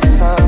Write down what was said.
like some